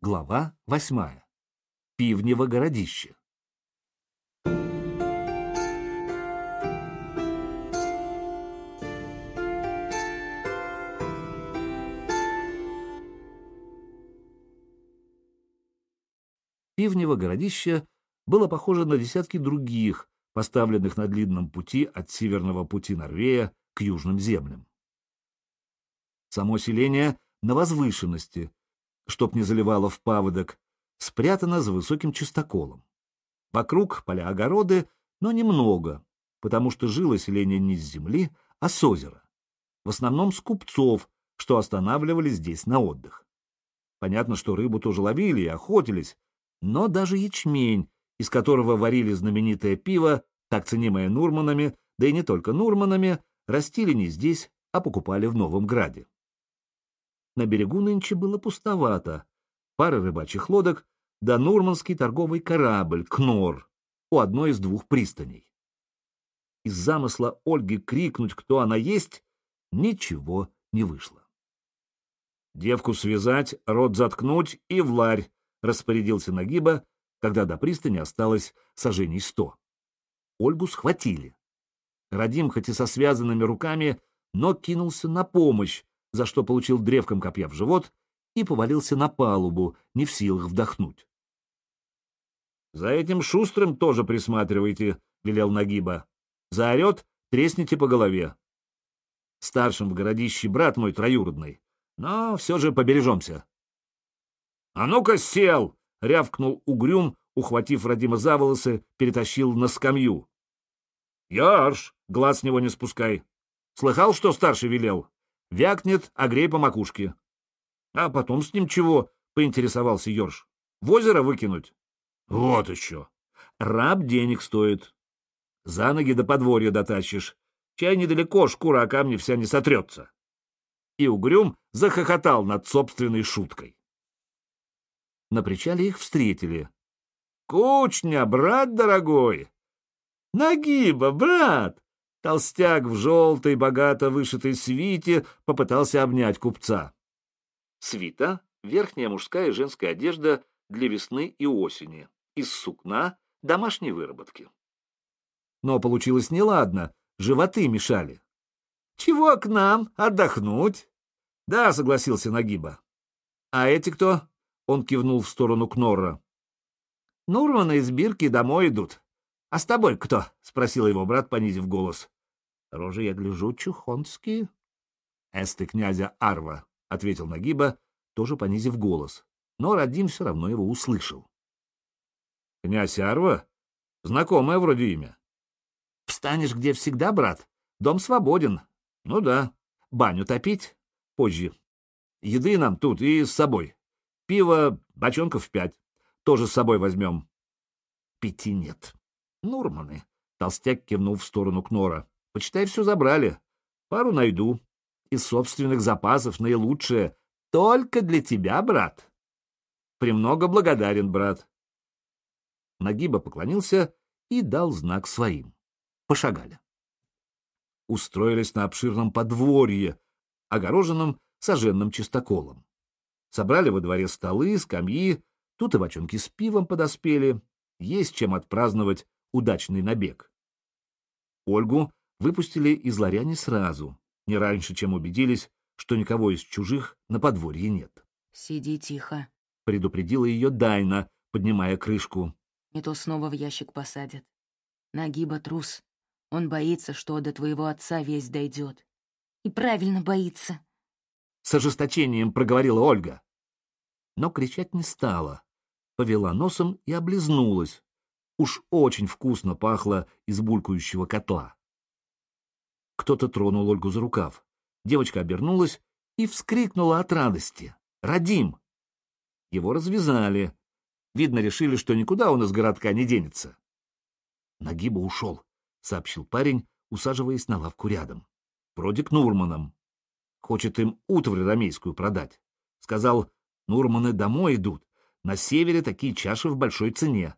Глава восьмая. Пивнево городище. Пивнево городище было похоже на десятки других, поставленных на длинном пути от северного пути Норвея к южным землям. Само селение на возвышенности, чтоб не заливало в паводок, спрятано за высоким чистоколом. Вокруг поля-огороды, но немного, потому что жило селение не с земли, а с озера. В основном с купцов, что останавливались здесь на отдых. Понятно, что рыбу тоже ловили и охотились, но даже ячмень, из которого варили знаменитое пиво, так ценимое Нурманами, да и не только Нурманами, растили не здесь, а покупали в Новом Граде. На берегу нынче было пустовато. Пара рыбачьих лодок, да нурманский торговый корабль «Кнор» у одной из двух пристаней. Из замысла Ольги крикнуть, кто она есть, ничего не вышло. «Девку связать, рот заткнуть и в ларь», — распорядился Нагиба, когда до пристани осталось сожжений сто. Ольгу схватили. Радим, хоть и со связанными руками, но кинулся на помощь, за что получил древком копья в живот и повалился на палубу, не в силах вдохнуть. — За этим шустрым тоже присматривайте, — велел Нагиба. — Заорет, тресните по голове. Старшим в городище брат мой троюродный, но все же побережемся. — А ну-ка сел! — рявкнул угрюм, ухватив Радима за волосы, перетащил на скамью. — Ярш, глаз с него не спускай. Слыхал, что старший велел? Вякнет, огрей по макушке. — А потом с ним чего? — поинтересовался Ёрш. — В озеро выкинуть? — Вот еще. Раб денег стоит. За ноги до подворья дотащишь. Чай недалеко, шкура о камне вся не сотрется. И Угрюм захохотал над собственной шуткой. На причале их встретили. — Кучня, брат дорогой! — Нагиба, брат! Толстяк в желтой, богато вышитой свите попытался обнять купца. Свита — верхняя мужская и женская одежда для весны и осени, из сукна домашней выработки. Но получилось неладно, животы мешали. — Чего к нам? Отдохнуть? — Да, — согласился Нагиба. — А эти кто? — он кивнул в сторону Кнорра. — Нурманы из Бирки домой идут. — А с тобой кто? — спросил его брат, понизив голос. — Рожи, я гляжу, чухонские. — Эсты князя Арва, — ответил Нагиба, тоже понизив голос. Но Радим все равно его услышал. — Князь Арва? Знакомое вроде имя. — Встанешь где всегда, брат. Дом свободен. Ну да. Баню топить? Позже. Еды нам тут и с собой. Пиво бочонков пять. Тоже с собой возьмем. Пяти нет. Нурманы. Толстяк кивнул в сторону Кнора. Почитай, все забрали. Пару найду. Из собственных запасов наилучшее. Только для тебя, брат. Премного благодарен, брат. Нагиба поклонился и дал знак своим. Пошагали. Устроились на обширном подворье, огороженном соженным чистоколом. Собрали во дворе столы, скамьи, тут и бочонки с пивом подоспели. Есть чем отпраздновать удачный набег. Ольгу выпустили из ларя не сразу, не раньше, чем убедились, что никого из чужих на подворье нет. — Сиди тихо, — предупредила ее Дайна, поднимая крышку. — Не то снова в ящик посадят. Нагиба трус. Он боится, что до твоего отца весь дойдет. И правильно боится. С ожесточением проговорила Ольга. Но кричать не стала. Повела носом и облизнулась. Уж очень вкусно пахло из булькающего котла. Кто-то тронул Ольгу за рукав. Девочка обернулась и вскрикнула от радости. «Радим!» Его развязали. Видно, решили, что никуда он из городка не денется. Нагиба ушел, — сообщил парень, усаживаясь на лавку рядом. Вроде к Нурманам. Хочет им утварь рамейскую продать. Сказал, Нурманы домой идут. На севере такие чаши в большой цене.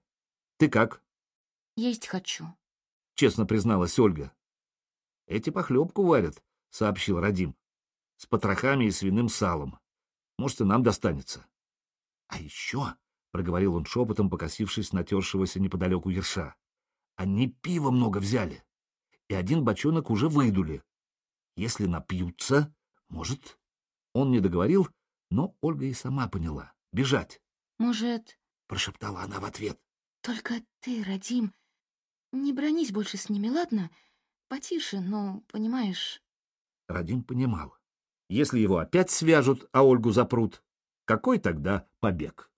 Ты как? — Есть хочу, — честно призналась Ольга. Эти похлебку варят, — сообщил Радим. С потрохами и свиным салом. Может, и нам достанется. А еще, — проговорил он шепотом, покосившись на тершегося неподалеку ерша, — они пива много взяли, и один бочонок уже выдули. Если напьются, может... Он не договорил, но Ольга и сама поняла. Бежать. Может, — прошептала она в ответ. только ты, Радим, не бронись больше с ними, ладно? Потише, но, понимаешь... Радим понимал. Если его опять свяжут, а Ольгу запрут, какой тогда побег?